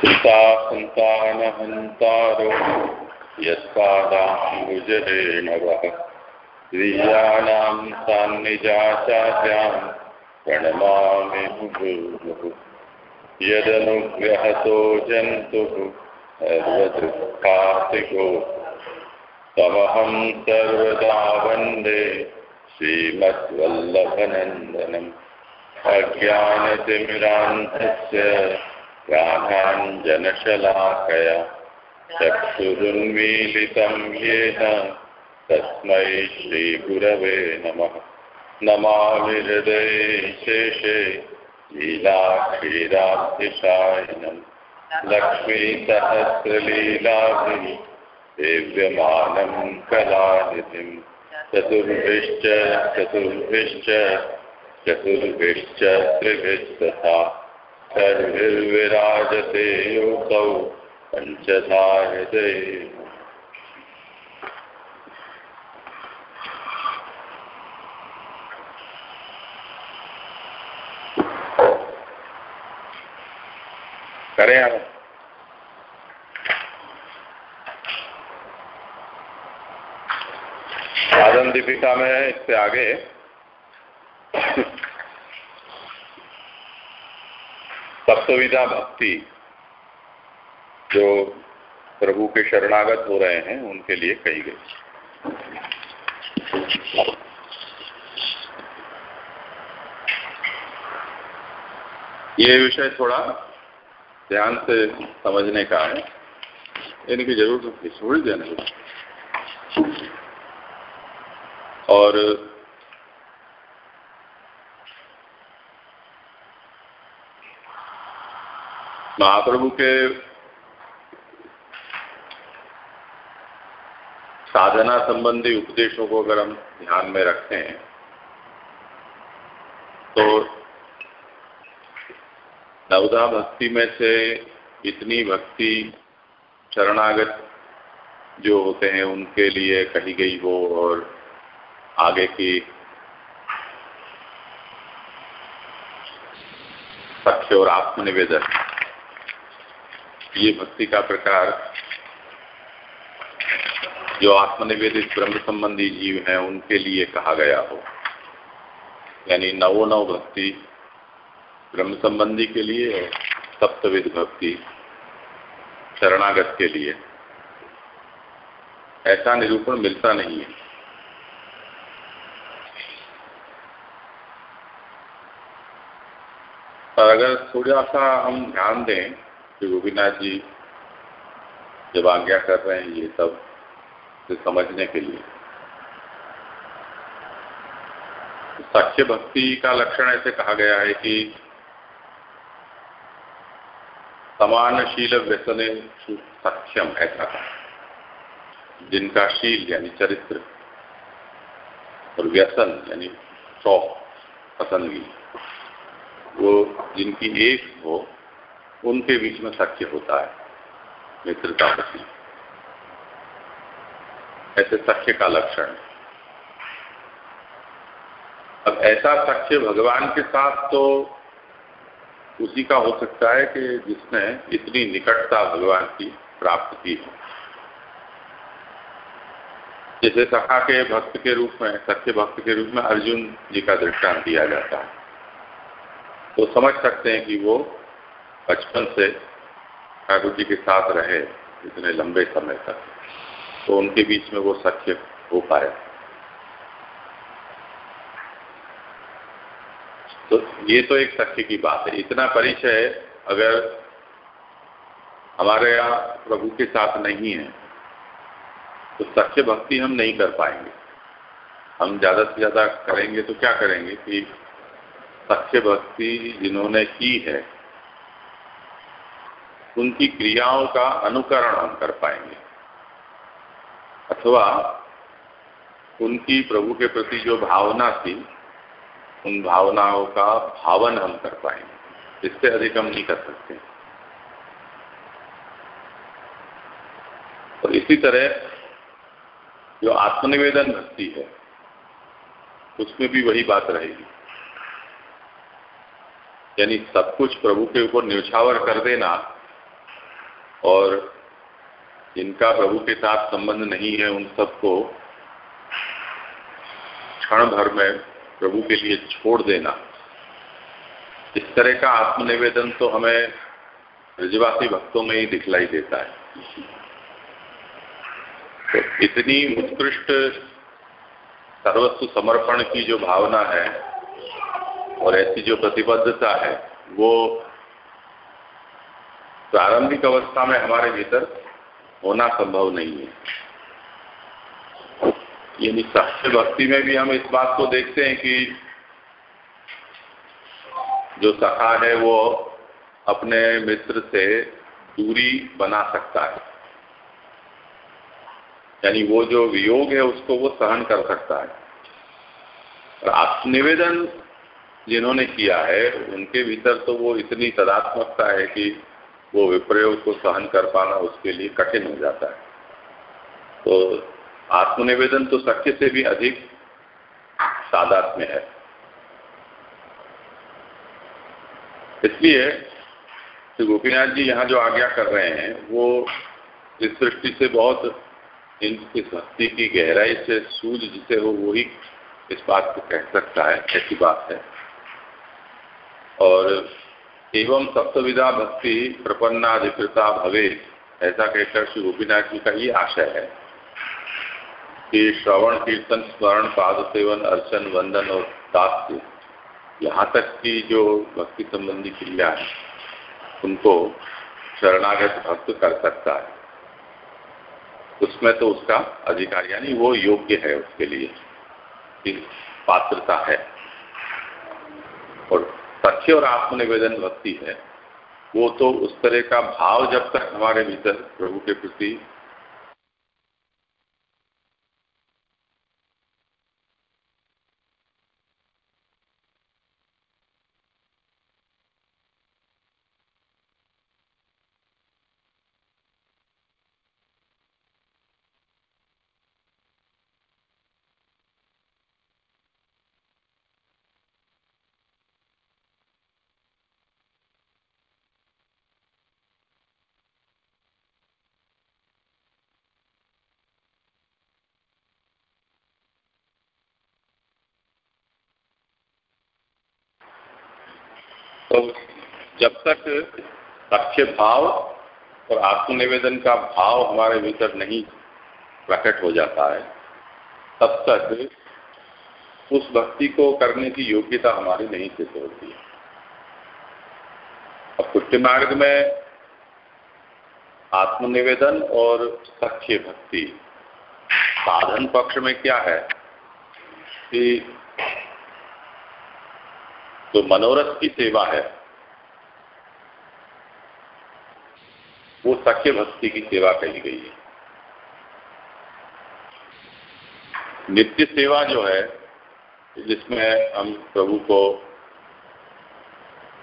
पिता सन्तानहन्तारो यत्पादाम्बुजरेणवः स्त्रियाणां सान्निजाचार्यां प्रणमामि मुहुर्मुहुः यदनुग्रहतो जन्तुः सर्वदुःखातिको तमहं सर्वदा वन्दे श्रीमद्वल्लभनन्दनम् अज्ञानतिमिरान्धस्य ज्ञानाञ्जनशलाकया चक्षुरुन्मीलितं तस्मै श्रीगुरवे नमः। नमामि हृदये शेषे लीलाक्षीराब्धिशायनम् लक्ष्मीसहस्रलीलाभिः सेव्यमानं कलानिधिं। चतुर्भिश्च चतुर्भिश्च चतुर्भिश्च त्रिभिस्तथा। सर्विर्विराजते योऽसौ पञ्चधा हृदये करें साधन दीपिका में इससे आगे। सप्तविधा भक्ति जो प्रभु के शरणागत हो रहे हैं, उनके लिए कही गई। ये विषय थोड़ा ध्यान से समझने का है। इनकी ज़रूरत है छोड़ देने और महाप्रभु के साधना संबंधी उपदेशों को अगर हम ध्यान में रखते हैं तो नवदा भक्ति में से इतनी भक्ति चरणागत जो होते हैं, उनके लिए कही गई हो और आगे की सख्य और आत्मनिवेदन। ये भक्ति का प्रकार जो आत्मनिवेदित ब्रह्म संबंधी जीव हैं, उनके लिए कहा गया हो। यानी नवो नव भक्ति ब्रह्म संबंधी के लिए और भक्ति शरणागत के लिए। ऐसा निरूपण मिलता नहीं है। और अगर थोड़ा सा हम ध्यान दें कि गोपीनाथ जी जब आज्ञा कर रहे हैं ये सबसे समझने के लिए। सख्य भक्ति का लक्षण ऐसे कहा गया है कि समानशील व्यसने सक्षम ऐसा जिनका शील यानी चरित्र और व्यसन यानी शौक, पसंदगी, वो जिनकी एक हो उनके बीच में सख्य होता है, मित्रता होती ऐसे सख्य का लक्षण अब ऐसा सख्य भगवान के साथ तो उसी का हो सकता है कि जिसने इतनी निकटता भगवान की प्राप्त की हो। जैसे सखा के भक्त के रूप में सत्य भक्त के रूप में अर्जुन जी का दृष्टांत दिया जाता है। तो समझ सकते हैं कि वो बचपन से ठाकुर जी के साथ रहे इतने लंबे समय तक तो उनके बीच में वो सत्य हो पाया। तो ये तो एक सख्य की बात है। इतना परिचय अगर हमारे यहाँ प्रभु के साथ नहीं है तो सच्चे भक्ति हम नहीं कर पाएँगे। हम ज़्यादा से ज़्यादा करेंगे तो क्या करेंगे कि सच्चे भक्ति जिन्होंने की है उनकी क्रियाओं का अनुकरण हम कर पाएँगे। अथवा उनकी प्रभु के प्रति जो भावना थी, उन भावनाओं का भावन हम कर पाएँगे। इससे अधिक हम नहीं कर सकते। तो इसी तरह जो आत्मनिवेदन भक्ति है, उसमें भी वही बात रहेगी। यानी सब कुछ प्रभु के ऊपर न्यौछावर कर देना और जिनका प्रभु के साथ संबंध नहीं है उन सबको क्षण भर में प्रभु के लिए छोड़ देना। इस तरह का आत्मनिवेदन तो हमें ब्रजवासी भक्तों में ही दिखलाई देता है। तो इतनी उत्कृष्ट सर्वस्व समर्पण की जो भावना है और ऐसी जो प्रतिबद्धता है, वो प्रारंभिक अवस्था में हमारे भीतर होना संभव नहीं है। यानी साक्ष्य भक्ति में भी हम इस बात को देखते हैं कि जो सखा है वो अपने मित्र से दूरी बना सकता है। यानी वो जो वियोग है उसको वो सहन कर सकता है। और आत्मनिवेदन जिन्होंने किया है, उनके भीतर तो वो इतनी तदात्मकता है कि वो विप्रयोग को सहन कर पाना उसके लिए कठिन हो जाता है। तो आत्मनिवेदन तो सत्य से भी अधिक सादात में है। इसलिए श्री गोपीनाथ जी यहाँ जो आज्ञा कर रहे हैं, वो इस दृष्टि से बहुत इनकी भक्ति की गहराई से सूझ जिसे हो वही इस बात को कह सकता है, ऐसी बात है। और एवं सप्तविधा भक्ति प्रपन्नाधिकृता भवे ऐसा कहकर श्री गोपीनाथ जी का ये आशय है कि श्रवण, कीर्तन, स्मरण, पाद सेवन, अर्चन, वंदन और दास्य, यहाँ तक की जो भक्ति संबंधी क्रिया है, उनको शरणागत भक्त कर सकता है। उसमें तो उसका अधिकार, यानी वो योग्य है उसके लिए पात्रता है। और सत्य और आत्मनिवेदन भक्ति है, वो तो उस तरह का भाव जब तक हमारे भीतर प्रभु के प्रति तो जब तक लक्ष्य भाव और आत्मनिवेदन का भाव हमारे भीतर नहीं प्रकट हो जाता है। तब तक उस भक्ति को करने की योग्यता हमारी नहीं सिद्ध होती है। अब पुट्य मार्ग में आत्मनिवेदन और सख्य भक्ति, साधन पक्ष में क्या है कि जो तो मनोरथ की सेवा है वो सख्य भक्ति की सेवा कही गई है। नित्य सेवा जो है, जिसमें हम प्रभु को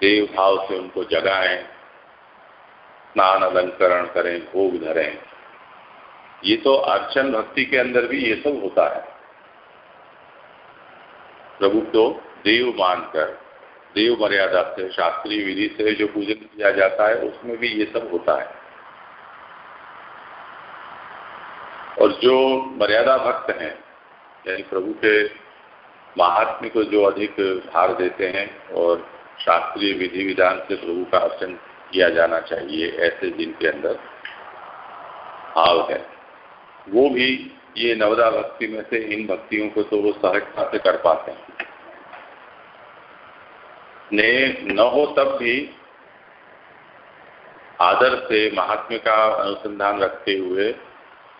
देव भाव से उनको जगाएँ, स्नान अलंकरण करें, भोग धरें, ये तो अर्चन भक्ति के अंदर भी ये सब होता है। प्रभु को देव मानकर, देव मर्यादा से, शास्त्रीय विधि से जो पूजन किया जाता है, उसमें भी ये सब होता है। और जो मर्यादा भक्त हैं, यानी प्रभु के महात्म्य को जो अधिक भार देते हैं और शास्त्रीय विधि विधान से प्रभु का अर्चन किया जाना चाहिए, ऐसे जिनके अंदर भाव है। वो भी ये नवदा भक्ति में से इन भक्तियों को तो वो सहजता से कर पाते हैं। ने न हो तब भी आदर से महात्म्य का अनुसंधान रखते हुए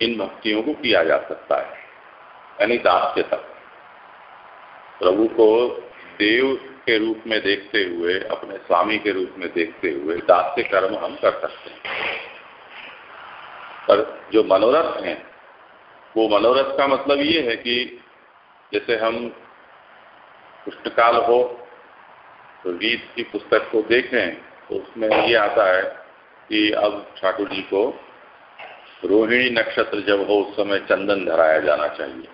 इन भक्तियों को किया जा सकता है। यानी दास्य तक प्रभु को देव के रूप में देखते हुए, अपने स्वामी के रूप में देखते हुए दास्य कर्म हम कर सकते हैं। पर जो मनोरथ हैं, वो मनोरथ का मतलब ये है कि जैसे हम पुष्टकाल हो तो गीत की पुस्तक को देखें तो उसमें ये आता है कि अब ठाकुर जी को रोहिणी नक्षत्र जब हो, उस समय चंदन धराया जाना चाहिए।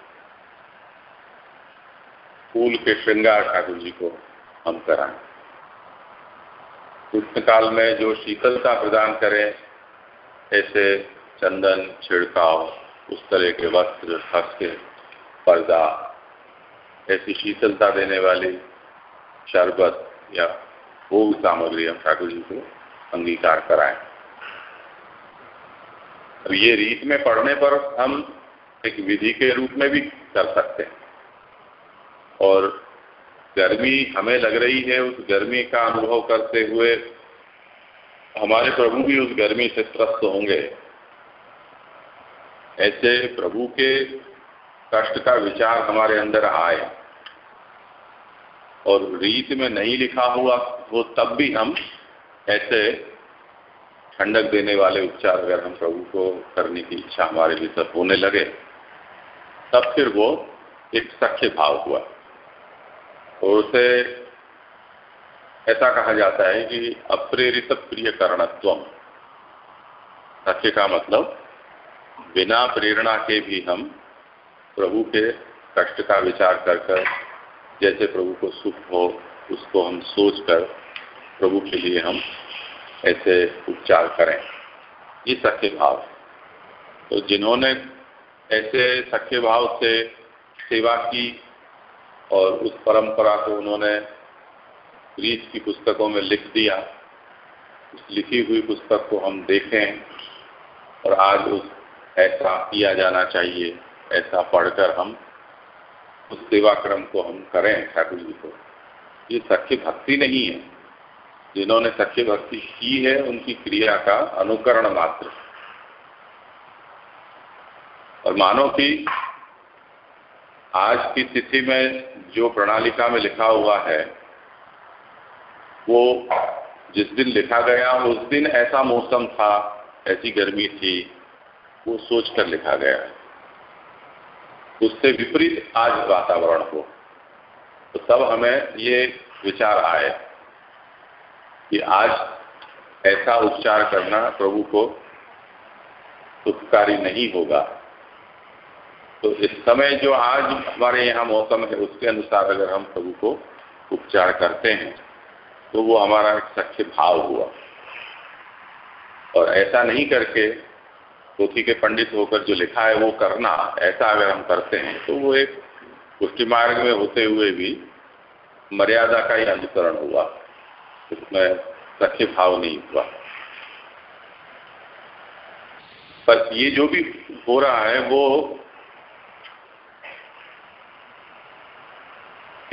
फूल के श्रृंगार ठाकुर जी को हम कराएँ। काल में जो शीतलता प्रदान करें, ऐसे चंदन, छिड़काव, उस तरह के वस्त्र हस के पर्दा, ऐसी शीतलता देने वाली शरबत या भोग सामग्री हम ठाकुर जी को अंगीकार कराएँ। अब ये रीत में पढ़ने पर हम एक विधि के रूप में भी कर सकते हैं। और गर्मी हमें लग रही है, उस गर्मी का अनुभव करते हुए हमारे प्रभु भी उस गर्मी से त्रस्त होंगे। ऐसे प्रभु के कष्ट का विचार हमारे अंदर आए। और रीत में नहीं लिखा हुआ, वो तब भी हम ऐसे ठंडक देने वाले उपचार अगर हम प्रभु को करने की इच्छा हमारे भीतर होने लगे, तब फिर वो एक सख्य भाव हुआ। और उसे ऐसा कहा जाता है कि अप्रेरित प्रिय करणत्व सख्य का मतलब बिना प्रेरणा के भी हम प्रभु के कष्ट का विचार कर कर, जैसे प्रभु को सुख हो, उसको हम सोच कर प्रभु के लिए हम ऐसे उपचार करें। ये सख्य भाव तो जिन्होंने ऐसे सख्य भाव से सेवा की और उस परंपरा को उन्होंने रीत की पुस्तकों में लिख दिया, उस लिखी हुई पुस्तक को हम देखें और आज उस ऐसा किया जाना चाहिए, ऐसा पढ़कर हम उस सेवा क्रम को हम करें, ठाकुर जी को। ये सख्य भक्ति नहीं है। जिन्होंने सच्ची भक्ति की है, उनकी क्रिया का अनुकरण मात्र। और मानो कि आज की तिथि में जो प्रणालिका में लिखा हुआ है, वो जिस दिन लिखा गया, उस दिन ऐसा मौसम था, ऐसी गर्मी थी, वो सोचकर लिखा गया। उससे विपरीत आज वातावरण हो। तो तब हमें ये विचार आए। कि आज ऐसा उपचार करना प्रभु को सुखकारी नहीं होगा। तो इस समय जो आज हमारे यहाँ मौसम है, उसके अनुसार अगर हम प्रभु को उपचार करते हैं तो वो हमारा एक सच्चे भाव हुआ। और ऐसा नहीं करके पोथी के पंडित होकर जो लिखा है वो करना, ऐसा अगर हम करते हैं तो वो एक पुष्टि मार्ग में होते हुए भी मर्यादा का ही अनुकरण हुआ। उसमें सख्य भाव नहीं हुआ। पर ये जो भी हो रहा है, वो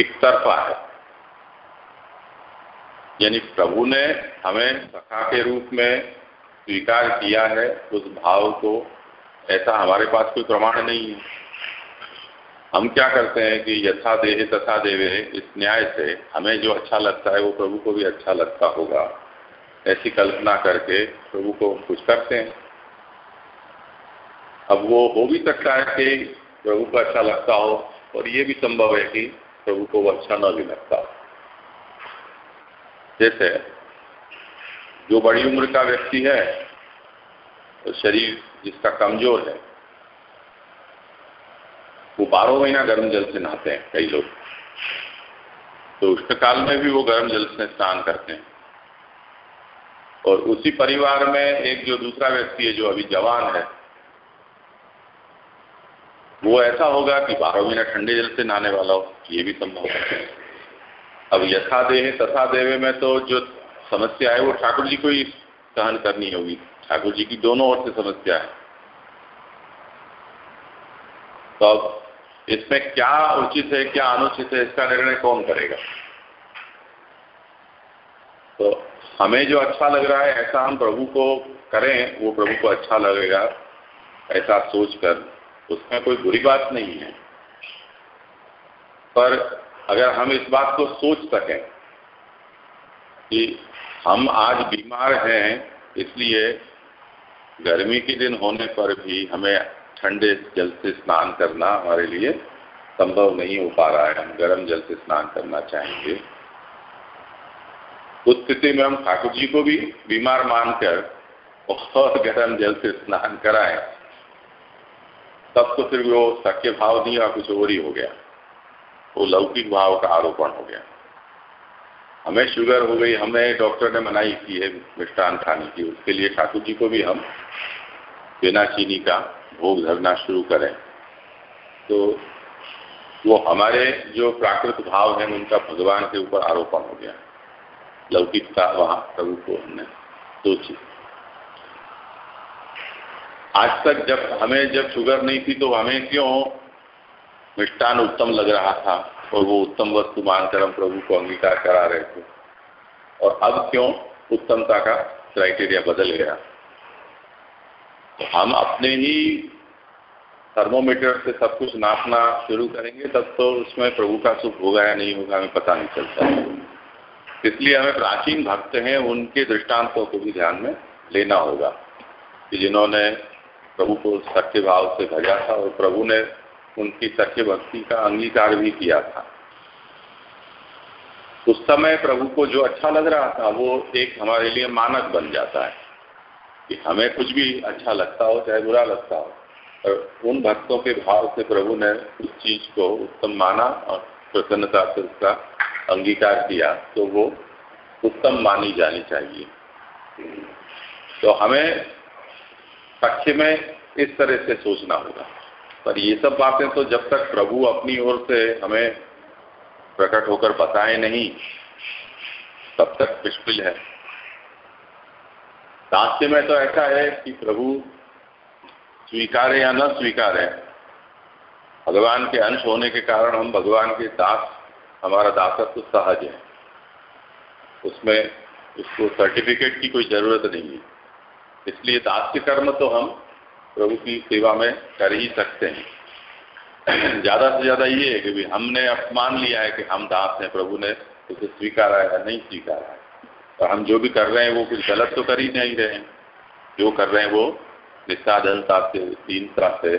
एक तरफा है। यानी प्रभु ने हमें सखा के रूप में स्वीकार किया है, उस भाव को, ऐसा हमारे पास कोई प्रमाण नहीं है। हम क्या करते हैं कि यथा देहे तथा देवे, इस न्याय से हमें जो अच्छा लगता है वो प्रभु को भी अच्छा लगता होगा। ऐसी कल्पना करके प्रभु को कुछ करते हैं। अब वो हो भी सकता है कि प्रभु को अच्छा लगता हो और ये भी संभव है कि प्रभु को वो अच्छा न भी लगता हो। जैसे जो बड़ी उम्र का व्यक्ति है तो शरीर जिसका कमज़ोर है वो बारह महीना गर्म जल से नहाते हैं, कई लोग। तो उष्ण काल में भी वो गर्म जल से स्नान करते हैं। और उसी परिवार में एक जो दूसरा व्यक्ति है, जो अभी जवान है, वो ऐसा होगा कि बारह महीना ठंडे जल से नहाने वाला हो, ये भी संभव है। अब यथा देह तथा देवे में तो जो समस्या है, वो ठाकुर जी को ही सहन करनी होगी। ठाकुर जी की दोनों ओर से समस्या है। तो अब इसमें क्या उचित है, क्या अनुचित है, इसका निर्णय कौन करेगा? तो हमें जो अच्छा लग रहा है, ऐसा हम प्रभु को करें, वो प्रभु को अच्छा लगेगा, ऐसा सोचकर, उसमें कोई बुरी बात नहीं है। पर अगर हम इस बात को सोच सकें कि हम आज बीमार हैं, इसलिए गर्मी के दिन होने पर भी हमें ठंडे जल से स्नान करना हमारे लिए संभव नहीं हो पा रहा है। हम गर्म जल से स्नान करना चाहेंगे। उस स्थिति में हम ठाकुर जी को भी बीमार मानकर और गर्म जल से स्नान कराएँ, तब तो फिर वो सख्य भाव नहीं और कुछ और ही हो गया। वो लौकिक भाव का आरोपण हो गया। हमें शुगर हो गई, हमें डॉक्टर ने मनाही की है मिष्टान खाने की। उसके लिए ठाकुर जी को भी हम बिना चीनी का भोग धरना शुरू करें। तो वो हमारे जो प्राकृत भाव है, उनका भगवान के ऊपर आरोपण हो गया। लौकिकता वहाँ प्रभु को हमने सोची। आज तक जब हमें जब शुगर नहीं थी तो हमें क्यों मिष्टान उत्तम लग रहा था और वो उत्तम वस्तु मानकर हम प्रभु को अंगीकार करा रहे थे? और अब क्यों उत्तमता का क्राइटेरिया बदल गया? हम अपने ही थर्मोमीटर से सब कुछ नापना शुरू करेंगे, तब तो उसमें प्रभु का सुख होगा या नहीं होगा हमें पता नहीं चलता। इसलिए हमें प्राचीन भक्त हैं, उनके दृष्टांतों को भी ध्यान में लेना होगा कि जिन्होंने प्रभु को सत्य भाव से भजा था और प्रभु ने उनकी सत्य भक्ति का अंगीकार भी किया था। उस समय प्रभु को जो अच्छा लग रहा था, वो एक हमारे लिए मानक बन जाता है। कि हमें कुछ भी अच्छा लगता हो, चाहे बुरा लगता हो, और उन भक्तों के भाव से प्रभु ने उस चीज़ को उत्तम माना और प्रसन्नता से उसका अंगीकार किया तो वो उत्तम मानी जानी चाहिए। तो हमें पक्ष में इस तरह से सोचना होगा। पर ये सब बातें तो जब तक प्रभु अपनी ओर से हमें प्रकट होकर बताए नहीं, तब तक मुश्किल है। दास्य में तो ऐसा है कि प्रभु स्वीकार या न स्वीकार, भगवान के अंश होने के कारण हम भगवान के दास, हमारा दासत्व सहज है। उसमें उसको सर्टिफिकेट की कोई ज़रूरत नहीं है। इसलिए दास्य कर्म तो हम प्रभु की सेवा में कर ही सकते हैं। ज़्यादा से ज़्यादा ये है कि हमने अपमान लिया है कि हम दास हैं, प्रभु ने उसे स्वीकारा है नहीं स्वीकारा है। और हम जो भी कर रहे हैं, वो कुछ गलत तो कर ही नहीं रहे हैं। जो कर रहे हैं, वो निस्साधनता से दीनता से,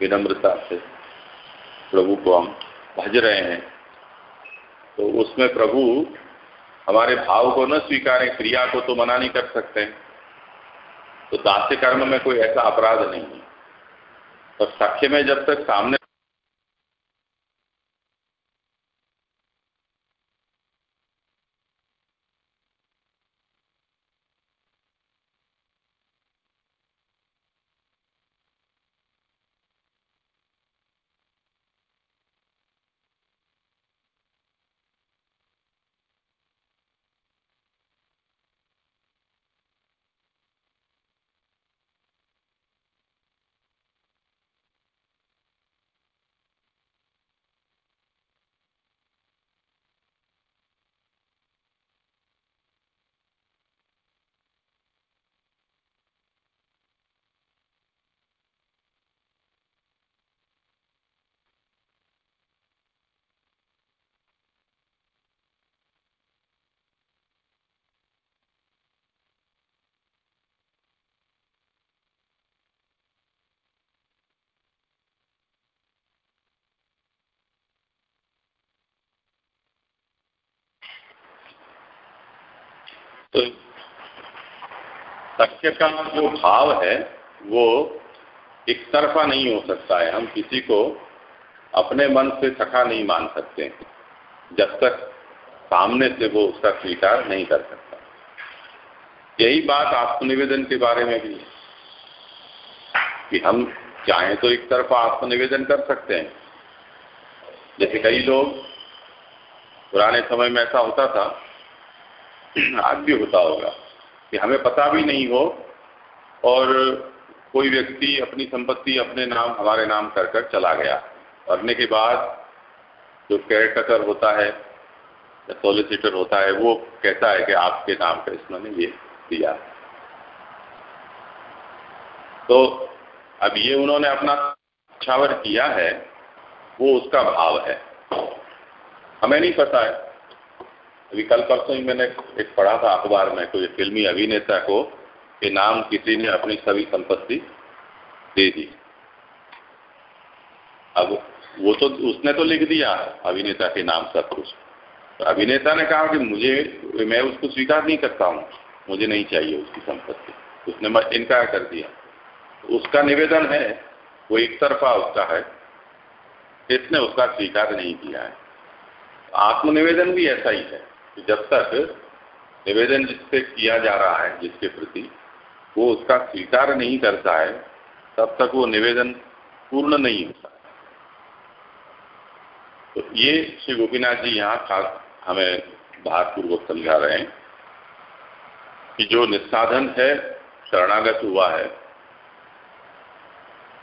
विनम्रता से प्रभु को हम भज रहे हैं। तो उसमें प्रभु हमारे भाव को न स्वीकारें, क्रिया को तो मना नहीं कर सकते। तो दास्य कर्म में कोई ऐसा अपराध नहीं है। और साक्ष्य में जब तक सामने तो सत्य का जो भाव है, वो एक तरफा नहीं हो सकता है। हम किसी को अपने मन से सखा नहीं मान सकते। जब तक सामने से वो उसका स्वीकार नहीं कर सकता। यही बात आत्मनिवेदन के बारे में भी है कि हम चाहें तो एक तरफा आत्मनिवेदन कर सकते हैं। जैसे कई लोग, पुराने समय में ऐसा होता था आज भी होता होगा कि हमें पता भी नहीं हो और कोई व्यक्ति अपनी संपत्ति, अपने नाम, हमारे नाम कर कर चला गया। मरने के बाद जो केयर होता है, या सोलिसिटर होता है, वो कहता है कि आपके नाम पर इसने ये दिया। तो अब ये उन्होंने अपना छावर किया है, वो उसका भाव है। हमें नहीं पता है। अभी कल परसों ही मैंने एक पढ़ा था अखबार में, कोई फिल्मी अभिनेता को के नाम किसी ने अपनी सभी संपत्ति दे दी। अब वो तो उसने तो लिख दिया अभिनेता के नाम सब कुछ। तो अभिनेता ने कहा कि मुझे, मैं उसको स्वीकार नहीं करता हूँ, मुझे नहीं चाहिए उसकी संपत्ति। उसने इनकार कर दिया। उसका निवेदन है, वो एक तरफा उसका है, इसने उसका स्वीकार नहीं किया है। आत्मनिवेदन भी ऐसा ही है। कि जब तक निवेदन जिससे किया जा रहा है, जिसके प्रति वो उसका स्वीकार नहीं करता है, तब तक वो निवेदन पूर्ण नहीं होता। तो ये श्री गोपीनाथ जी यहाँ खास हमें भारपूर्वक समझा रहे हैं कि जो निस्साधन है, शरणागत हुआ है,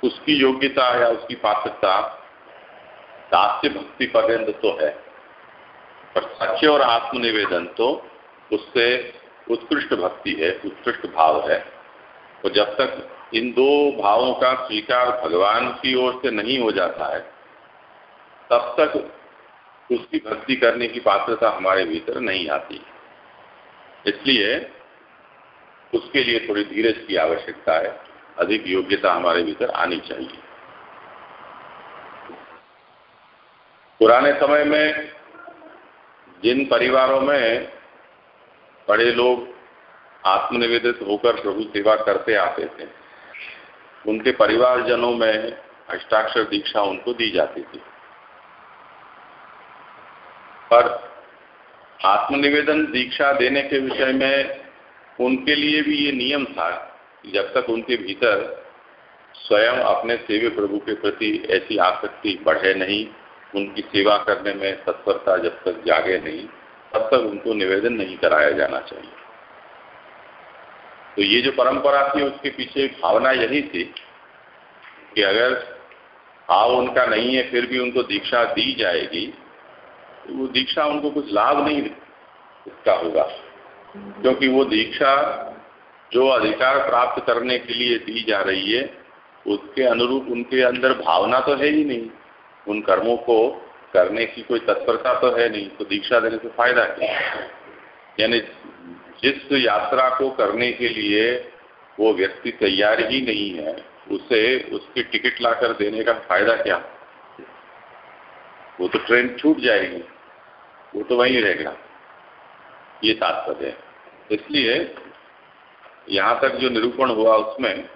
उसकी योग्यता या उसकी पात्रता दास्य भक्ति पर्यंत तो है। पर सच्चे और आत्मनिवेदन तो उससे उत्कृष्ट भक्ति है, उत्कृष्ट भाव है। तो जब तक इन दो भावों का स्वीकार भगवान की ओर से नहीं हो जाता है, तब तक उसकी भक्ति करने की पात्रता हमारे भीतर नहीं आती। इसलिए उसके लिए थोड़ी धीरज की आवश्यकता है, अधिक योग्यता हमारे भीतर आनी चाहिए। पुराने समय में जिन परिवारों में बड़े लोग आत्मनिवेदित होकर प्रभु सेवा करते आते थे, उनके परिवारजनों में अष्टाक्षर दीक्षा उनको दी जाती थी। पर आत्मनिवेदन दीक्षा देने के विषय में उनके लिए भी ये नियम था कि जब तक उनके भीतर स्वयं अपने सेवे प्रभु के प्रति ऐसी आसक्ति बढ़े नहीं उनकी सेवा करने में तत्परता जब तक जागे नहीं, तब तक उनको निवेदन नहीं कराया जाना चाहिए। तो ये जो परंपरा थी, उसके पीछे भावना यही थी कि अगर भाव उनका नहीं है, फिर भी उनको दीक्षा दी जाएगी तो वो दीक्षा उनको कुछ लाभ नहीं इसका होगा। क्योंकि वो दीक्षा जो अधिकार प्राप्त करने के लिए दी जा रही है, उसके अनुरूप उनके अंदर भावना तो है ही नहीं। उन कर्मों को करने की कोई तत्परता तो है नहीं तो दीक्षा देने से फ़ायदा क्या यानी जिस यात्रा को करने के लिए वो व्यक्ति तैयार ही नहीं है, उसे उसकी टिकट लाकर देने का फ़ायदा क्या वो तो ट्रेन छूट जाएगी, वो तो वहीं रहेगा। ये तात्पर्य है। इसलिए यहाँ तक जो निरूपण हुआ उसमें,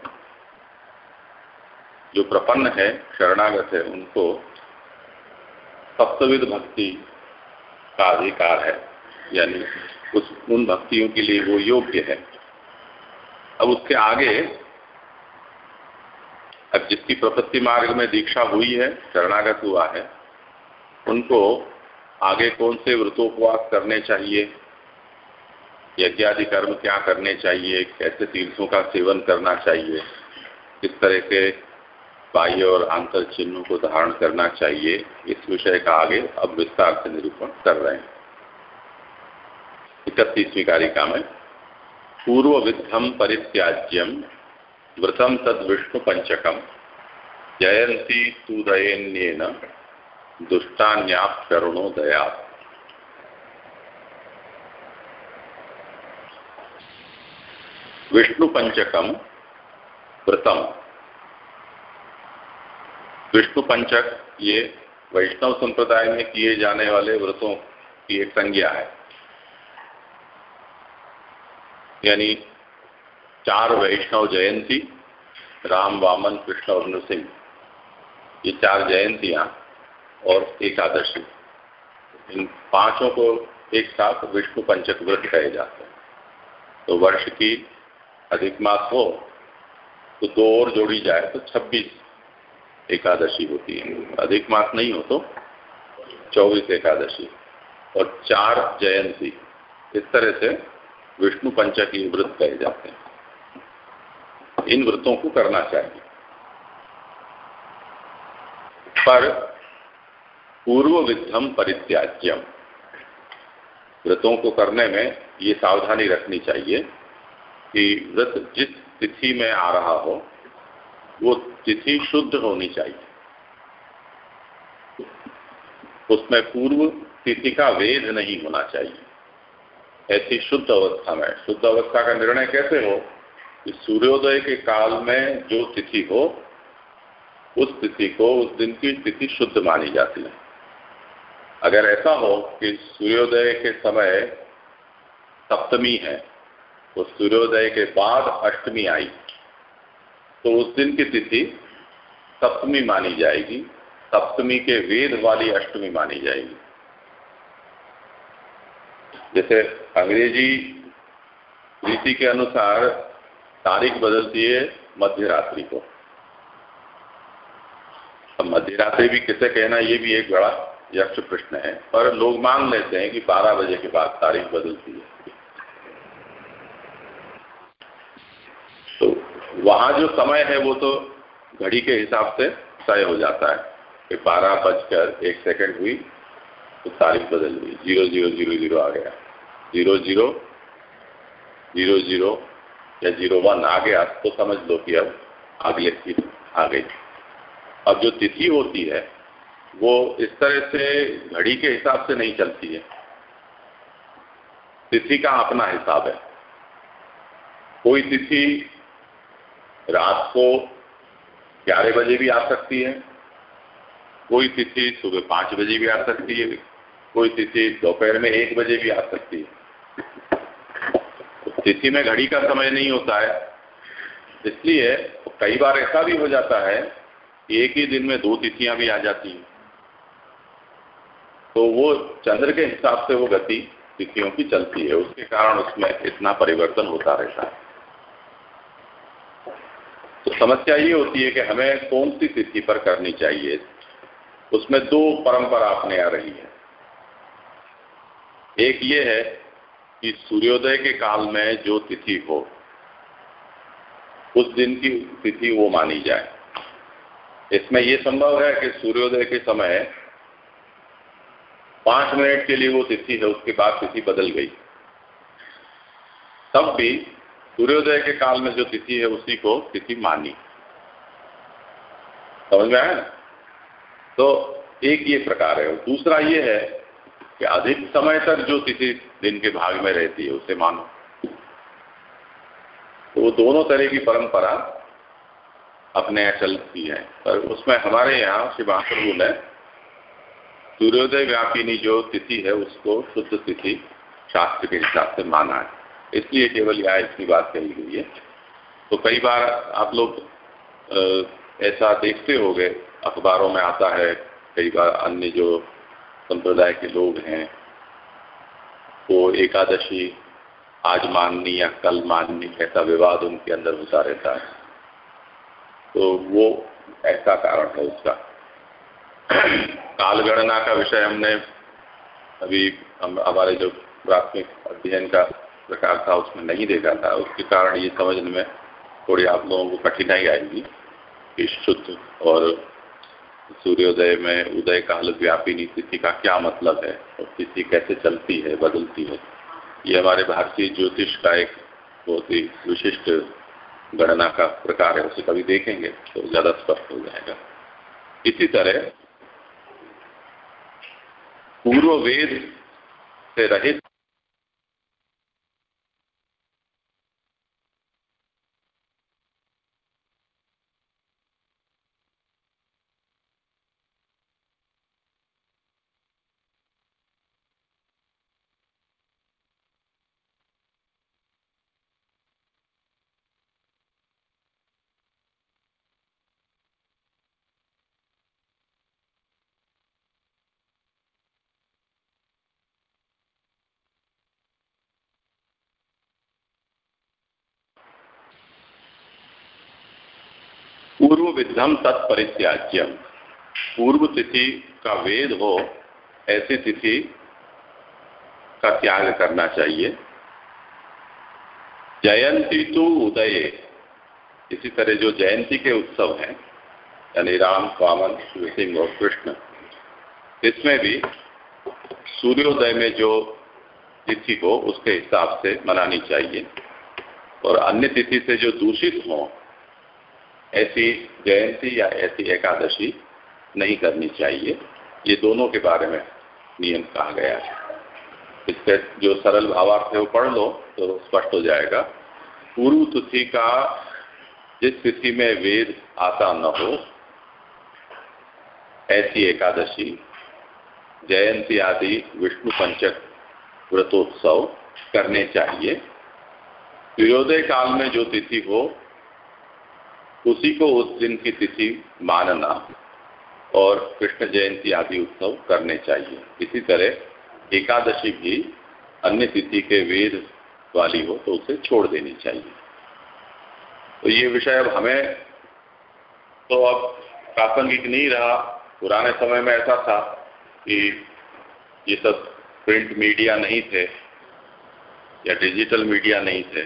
जो प्रपन्न है, शरणागत है, उनको सप्तविध भक्ति का अधिकार है। यानी उस, उन भक्तियों के लिए वो योग्य है। अब उसके आगे, अब जिसकी प्रपत्ति मार्ग में दीक्षा हुई है, शरणागत हुआ है, उनको आगे कौन से व्रतोपवास करने चाहिए? यज्ञादि कर्म क्या करने चाहिए? कैसे तीर्थों का सेवन करना चाहिए? किस तरह के बाह्य और आंतर चिन्हों को धारण करना चाहिए। इस विषय का आगे अब विस्तार से निरूपण कर रहे हैं। इकतीसवीं कारिका में पूर्व विद्धम परित्याज्यम व्रतम तद विष्णु पंचकम जयंती तुदयन्येन दुष्टान्याप करुणो दया विष्णु पंचकम व्रतम विष्णु पंचक ये वैष्णव संप्रदाय में किए जाने वाले व्रतों की एक संज्ञा है। यानी चार वैष्णव जयंती, राम, वामन, कृष्ण और नृसिंह। ये चार जयंतियाँ और एकादशी। इन पाँचों को एक साथ विष्णु पंचक व्रत कहे जाते हैं। तो वर्ष की अधिक मास हो तो दो और जोड़ी जाए तो 26 एकादशी होती है। अधिक मास नहीं हो तो चौबीस एकादशी। और चार जयंती, इस तरह से विष्णु पंचकी व्रत कहे जाते हैं। इन व्रतों को करना चाहिए। पर पूर्व विद्धम परित्याज्यम। व्रतों को करने में ये सावधानी रखनी चाहिए कि व्रत जिस तिथि में आ रहा हो वो तिथि शुद्ध होनी चाहिए। उसमें पूर्व तिथि का वेद नहीं होना चाहिए। ऐसी शुद्ध अवस्था में, शुद्ध अवस्था का निर्णय कैसे हो कि सूर्योदय के काल में जो तिथि हो, उस तिथि को, उस दिन की तिथि शुद्ध मानी जाती है। अगर ऐसा हो कि सूर्योदय के समय सप्तमी है तो सूर्योदय के बाद अष्टमी आई तो उस दिन की तिथि सप्तमी मानी जाएगी। सप्तमी के वेद वाली अष्टमी मानी जाएगी। जैसे अंग्रेज़ी रीति के अनुसार तारीख बदलती है मध्य रात्रि को। अब मध्य रात्रि भी किसे कहना, ये भी एक बड़ा यक्ष प्रश्न है, पर लोग मान लेते हैं कि 12 बजे के बाद तारीख बदलती है तो वहाँ जो समय है वो तो घड़ी के हिसाब से तय हो जाता है कि बारह बजकर एक सेकंड हुई तो तारीख बदल गई। ज़ीरो ज़ीरो ज़ीरो ज़ीरो आ गया। ज़ीरो ज़ीरो ज़ीरो ज़ीरो या ज़ीरो वन आ गया तो समझ लो कि अब अगले की आ गई। अब जो तिथि होती है, वो इस तरह से घड़ी के हिसाब से नहीं चलती है। तिथि का अपना हिसाब है। कोई तिथि रात को ग्यारह बजे भी आ सकती है। कोई तिथि सुबह पाँच बजे भी आ सकती है। कोई तिथि दोपहर में एक बजे भी आ सकती है। तिथि में घड़ी का समय नहीं होता है। इसलिए कई बार ऐसा भी हो जाता है कि एक ही दिन में दो तिथियाँ भी आ जाती हैं। तो वो चंद्र के हिसाब से वो गति तिथियों की चलती है। उसके कारण उसमें इतना परिवर्तन होता रहता है। समस्या ये होती है कि हमें कौन सी तिथि पर करनी चाहिए? उसमें दो परंपरा अपने आ रही है। एक ये है कि सूर्योदय के काल में जो तिथि हो, उस दिन की तिथि वो मानी जाए। इसमें यह संभव है कि सूर्योदय के समय पाँच मिनट के लिए वो तिथि है, उसके बाद तिथि बदल गई। तब भी सूर्योदय के काल में जो तिथि है, उसी को तिथि मानी। समझ में आया तो एक ये प्रकार है। दूसरा ये है कि अधिक समय तक जो तिथि दिन के भाग में रहती है, उसे मानो। तो वो दोनों तरह की परंपरा अपने यहाँ चलती है। पर उसमें हमारे यहाँ शिवाकर रूल है सूर्योदय व्यापिनी जो तिथि है, उसको शुद्ध तिथि शास्त्र के हिसाब से माना है। इसलिए केवल यहाँ इसकी बात कही गई है। तो कई बार आप लोग ऐसा देखते हो गए अखबारों में आता है, कई बार अन्य जो संप्रदाय के लोग हैं, वो एकादशी आज माननी या कल माननी ऐसा विवाद उनके अंदर होता रहता है। तो वो ऐसा कारण है उसका। कालगणना का विषय हमने अभी हम, हमारे जो प्राथमिक अध्ययन का प्रकार था, उसमें नहीं देखा था। उसके कारण ये समझने में थोड़ी आप लोगों को कठिनाई आएगी कि शुद्ध और सूर्योदय में उदय काल व्यापिनी तिथि का क्या मतलब है और तिथि कैसे चलती है, बदलती है। ये हमारे भारतीय ज्योतिष का एक बहुत ही विशिष्ट गणना का प्रकार है, उसे कभी देखेंगे तो ज़्यादा स्पष्ट हो जाएगा। इसी तरह पूर्व वेद से रहित विधम तत्परित्याज्यम पूर्व तिथि का वेद हो, ऐसी तिथि का त्याग करना चाहिए। जयंती तो उदय। इसी तरह जो जयंती के उत्सव हैं, यानी राम, वामन, सिंह और कृष्ण, इसमें भी सूर्योदय में जो तिथि हो, उसके हिसाब से मनानी चाहिए। और अन्य तिथि से जो दूषित हो ऐसी जयंती या ऐसी एकादशी नहीं करनी चाहिए। ये दोनों के बारे में नियम कहा गया है। इसके जो सरल भावार्थ है वो पढ़ लो तो स्पष्ट हो जाएगा। पूर्व तिथि का जिस तिथि में वेद आता न हो, ऐसी एकादशी, जयंती आदि विष्णु पंचक व्रतोत्सव करने चाहिए। सूर्योदय काल में जो तिथि हो उसी को उस दिन की तिथि मानना और कृष्ण जयंती आदि उत्सव करने चाहिए। इसी तरह एकादशी भी अन्य तिथि के वेद वाली हो तो उसे छोड़ देनी चाहिए। तो ये विषय अब हमें तो अब प्रासंगिक नहीं रहा। पुराने समय में ऐसा था कि ये सब प्रिंट मीडिया नहीं थे या डिजिटल मीडिया नहीं थे।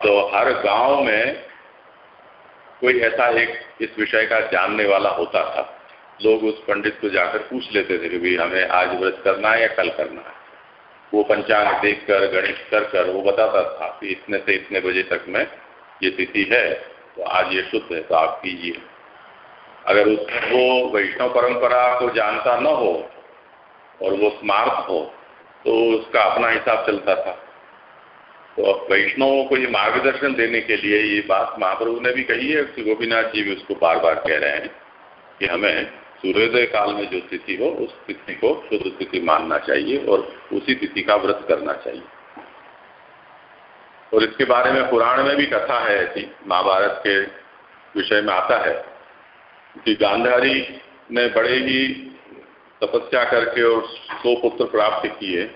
तो हर गाँव में कोई ऐसा एक इस विषय का जानने वाला होता था। लोग उस पंडित को जाकर पूछ लेते थे कि भाई, हमें आज व्रत करना है या कल करना है? वो पंचांग देखकर, गणित कर कर वो बताता था कि इतने से इतने बजे तक में ये तिथि है तो आज ये शुद्ध है तो आप कीजिए। अगर उसमें वो वैष्णव परंपरा को जानता न हो और वो स्मार्ट हो तो उसका अपना हिसाब चलता था। तो वैष्णवों को ये मार्गदर्शन देने के लिए ये बात महाप्रभु ने भी कही है, श्री गोपीनाथ जी भी उसको बार बार कह रहे हैं कि हमें सूर्योदय काल में जो तिथि हो, उस तिथि को शुद्ध तिथि मानना चाहिए और उसी तिथि का व्रत करना चाहिए। और इसके बारे में पुराण में भी कथा है ऐसी, महाभारत के विषय में आता है कि गांधारी ने बड़े ही तपस्या करके और सो पुत्र प्राप्त किए।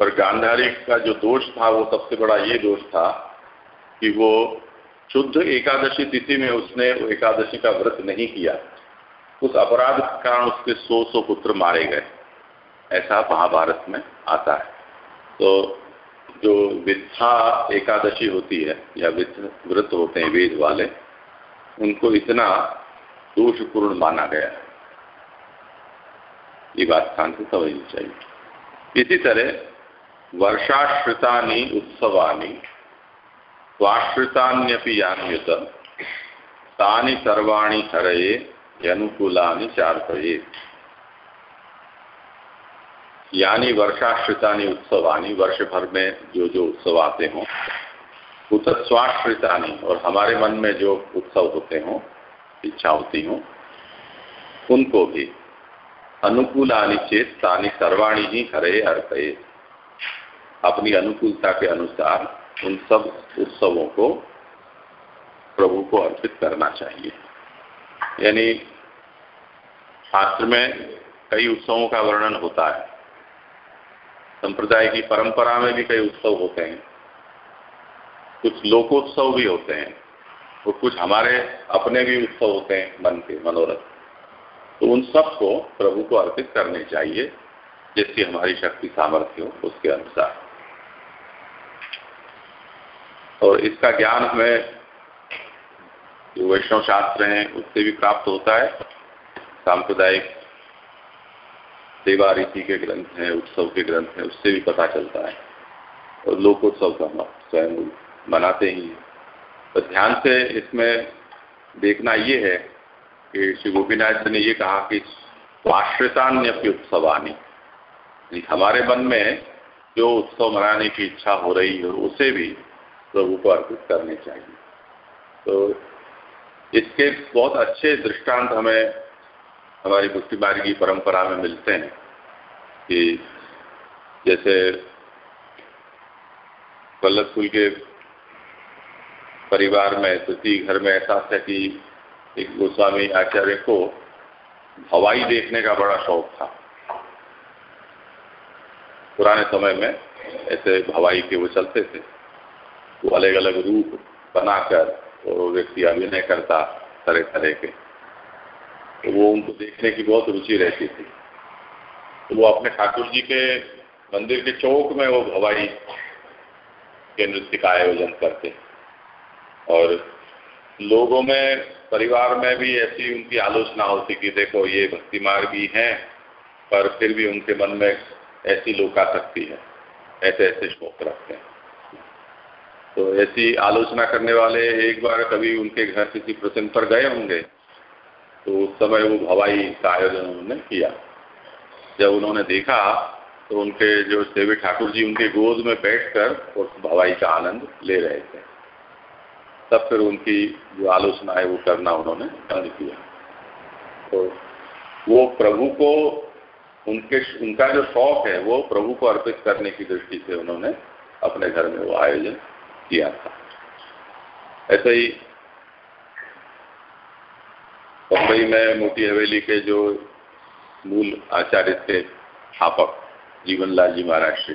पर गांधारी का जो दोष था, वो सबसे बड़ा ये दोष था कि वो शुद्ध एकादशी तिथि में उसने एकादशी का व्रत नहीं किया। उस अपराध के कारण उसके सौ सौ पुत्र मारे गए। ऐसा महाभारत में आता है। तो जो विद्या एकादशी होती है, या व्रत होते हैं वेद वाले, उनको इतना दोषपूर्ण माना गया है। ये बात ध्यान से समझनी चाहिए। इसी तरह वर्षाश्रितानि उत्सवानि, स्वाश्रितान्यपि यान्युत, तानि सर्वाणि हरये अनुकूलानि चार्पये। यानी वर्षाश्रितानी उत्सवानी वर्ष भर में जो जो उत्सव आते हों उतस्वाश्रितानी और हमारे मन में जो उत्सव होते हों, इच्छा होती हों, उनको भी अनुकूलानी चेत तानी सर्वाणी ही हरे अर्पये अपनी अनुकूलता के अनुसार उन सब उत्सवों को प्रभु को अर्पित करना चाहिए। यानी शास्त्र में कई उत्सवों का वर्णन होता है। संप्रदाय की परंपरा में भी कई उत्सव होते हैं। कुछ लोकोत्सव भी होते हैं और कुछ हमारे अपने भी उत्सव होते हैं मन के, मनोरथ। तो उन सबको प्रभु को अर्पित करने चाहिए, जिसकी हमारी शक्ति, सामर्थ्य हो, उसके अनुसार। और इसका ज्ञान हमें जो वैष्णव शास्त्र हैं, उससे भी प्राप्त होता है। सांप्रदायिक सेवा रीति के ग्रंथ हैं, उत्सव के ग्रंथ हैं, उससे भी पता चलता है। और लोकोत्सव का हम स्वयं मनाते ही हैं। तो ध्यान से इसमें देखना ये है कि श्री गोपीनाथ जी ने ये कहा कि स्वाश्रितान्यपि उत्सवानी। हमारे मन में जो उत्सव मनाने की इच्छा हो रही है, उसे भी प्रभु को अर्पित करने चाहिए। तो इसके बहुत अच्छे दृष्टांत हमें हमारी मुक्ति की परंपरा में मिलते हैं कि जैसे वल्लभपुर के परिवार में प्रति घर में ऐसा था कि एक गोस्वामी आचार्य को हवाई देखने का बड़ा शौक था। पुराने समय में ऐसे हवाई के वो चलते थे। वो अलग अलग रूप बनाकर वो व्यक्ति अभिनय करता तरह तरह के। तो वो उनको देखने की बहुत रुचि रहती थी। तो वो अपने ठाकुर जी के मंदिर के चौक में वो भवाई के नृत्य का आयोजन करते। और लोगों में, परिवार में भी ऐसी उनकी आलोचना होती कि देखो, ये भक्ति मार्गी हैं, पर फिर भी उनके मन में ऐसी लोका सकती है ऐसे ऐसे शौक रखते हैं। तो ऐसी आलोचना करने वाले एक बार कभी उनके घर किसी प्रसंग पर गए होंगे तो उस समय वो भवाई का आयोजन उन्होंने किया। जब उन्होंने देखा तो उनके जो सेवी ठाकुर जी उनके गोद में बैठकर उस भवाई का आनंद ले रहे थे। तब फिर उनकी जो आलोचना है वो करना उन्होंने बंद किया। तो वो प्रभु को उनके उनका जो शौक है, वो प्रभु को अर्पित करने की दृष्टि से उन्होंने अपने घर में वो आयोजन किया था। ऐसे ही बम्बई में मोटी हवेली के जो मूल आचार्य थे, स्थापक जीवनलाल जी महाराज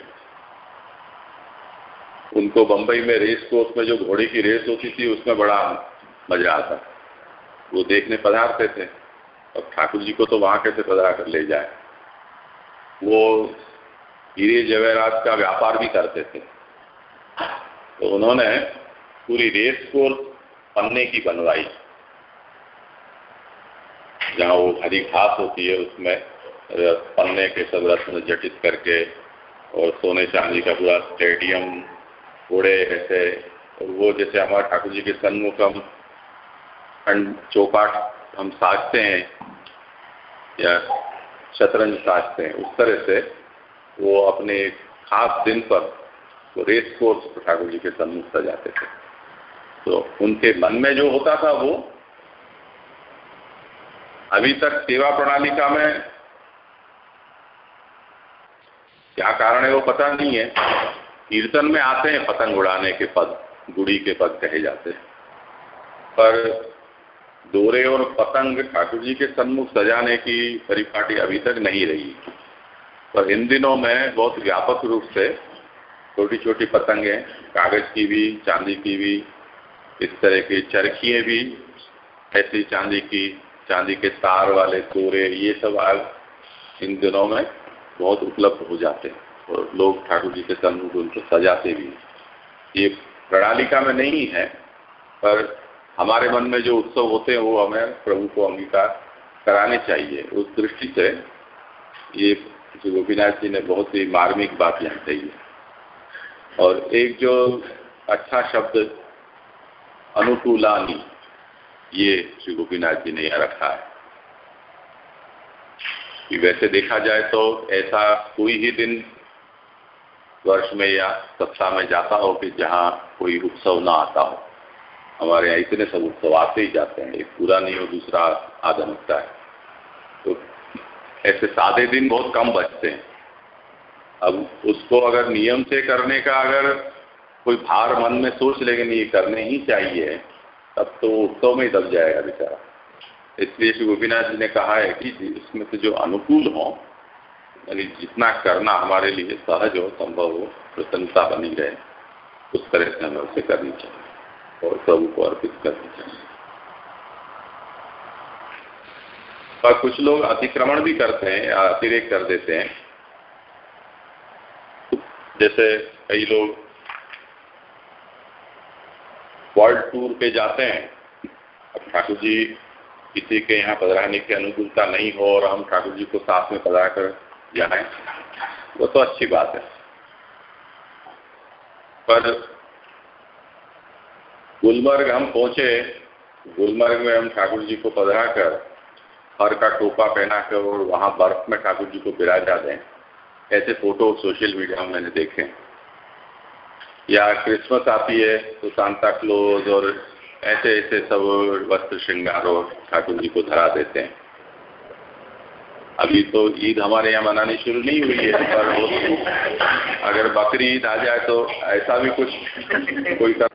उनको बंबई में रेस कोर्स में जो घोड़े की रेस होती थी, उसमें बड़ा मज़ा आता वो देखने पधारते थे, और ठाकुर जी को तो वहाँ कैसे पधरा कर ले जाए। वो हीरे जवेरात का व्यापार भी करते थे। तो उन्होंने पूरी रेस कोर्स पन्ने की बनवाई। जहाँ वो हरी घास होती है, उसमें पन्ने के सब रत्न जटित करके और सोने चांदी का पूरा स्टेडियम, घोड़े ऐसे, वो जैसे हमारे ठाकुर जी के सन्मुख हम चौपाट हम साजते हैं, या शतरंज साजते हैं, उस तरह से वो अपने खास दिन पर वो रेस कोर्स ठाकुर जी के सन्मुख सजाते थे। तो उनके मन में जो होता था वो, अभी तक सेवा प्रणालिका में क्या कारण है वो पता नहीं है। कीर्तन में आते हैं, पतंग उड़ाने के पद, गुड़ी के पद कहे जाते हैं। पर दोरे और पतंग ठाकुर जी के सन्मुख सजाने की परिपाटी अभी तक नहीं रही। पर इन दिनों में बहुत व्यापक रूप से छोटी छोटी पतंगें, कागज़ की भी, चांदी की भी, इस तरह की चरखिए भी, ऐसी चांदी की, चांदी के तार वाले तोरे, ये सब आज इन दिनों में बहुत उपलब्ध हो जाते हैं और लोग ठाकुर जी के सन्मुख उनको सजाते भी ये प्रणालिका में नहीं है, पर हमारे मन में जो उत्सव होते हैं वो हमें प्रभु को अंगीकार कराने चाहिए। उस दृष्टि से ये श्री गोपीनाथ जी ने बहुत ही मार्मिक बात यहाँ कही है। और एक जो अच्छा शब्द, अनुकूलानी, ये श्री गोपीनाथ जी ने यहाँ रखा है। कि वैसे देखा जाए तो ऐसा कोई ही दिन वर्ष में या सप्ताह में जाता हो कि जहाँ कोई उत्सव ना आता हो। हमारे यहाँ इतने सब उत्सव आते ही जाते हैं। एक पूरा नहीं हो दूसरा आधा लगता है। तो ऐसे सादे दिन बहुत कम बचते हैं। अब उसको अगर नियम से करने का अगर कोई भार मन में सोच लेकिन ये करने ही चाहिए, तब तो उत्सव में ही दब जाएगा बेचारा। इसलिए श्री गोपीनाथ जी ने कहा है कि इसमें से जो अनुकूल हो, यानी जितना करना हमारे लिए सहज हो, संभव हो, प्रसन्नता बनी रहे, उस तरह से हमें उसे करनी चाहिए और प्रभु को अर्पित करनी चाहिए। और कुछ लोग अतिक्रमण भी करते हैं अतिरेक कर देते हैं। जैसे कई लोग वर्ल्ड टूर पे जाते हैं, अब ठाकुर जी किसी के यहाँ पधराने की अनुकूलता नहीं हो और हम ठाकुर जी को साथ में पधरा कर जाए, वो तो अच्छी बात है। पर गुलमर्ग हम पहुँचे, गुलमर्ग में हम ठाकुर जी को पधरा कर हर का टोपा पहना कर और वहाँ बर्फ़ में ठाकुर जी को बिराजा दें। ऐसे फ़ोटो सोशल मीडिया में मैंने देखे या क्रिसमस आती है तो सांता क्लोज और ऐसे ऐसे सब वस्त्र श्रृंगार और ठाकुर जी को धरा देते हैं। अभी तो ईद हमारे यहाँ मनानी शुरू नहीं हुई है, पर वो अगर बकरी ईद आ जाए तो ऐसा भी कुछ कोई कर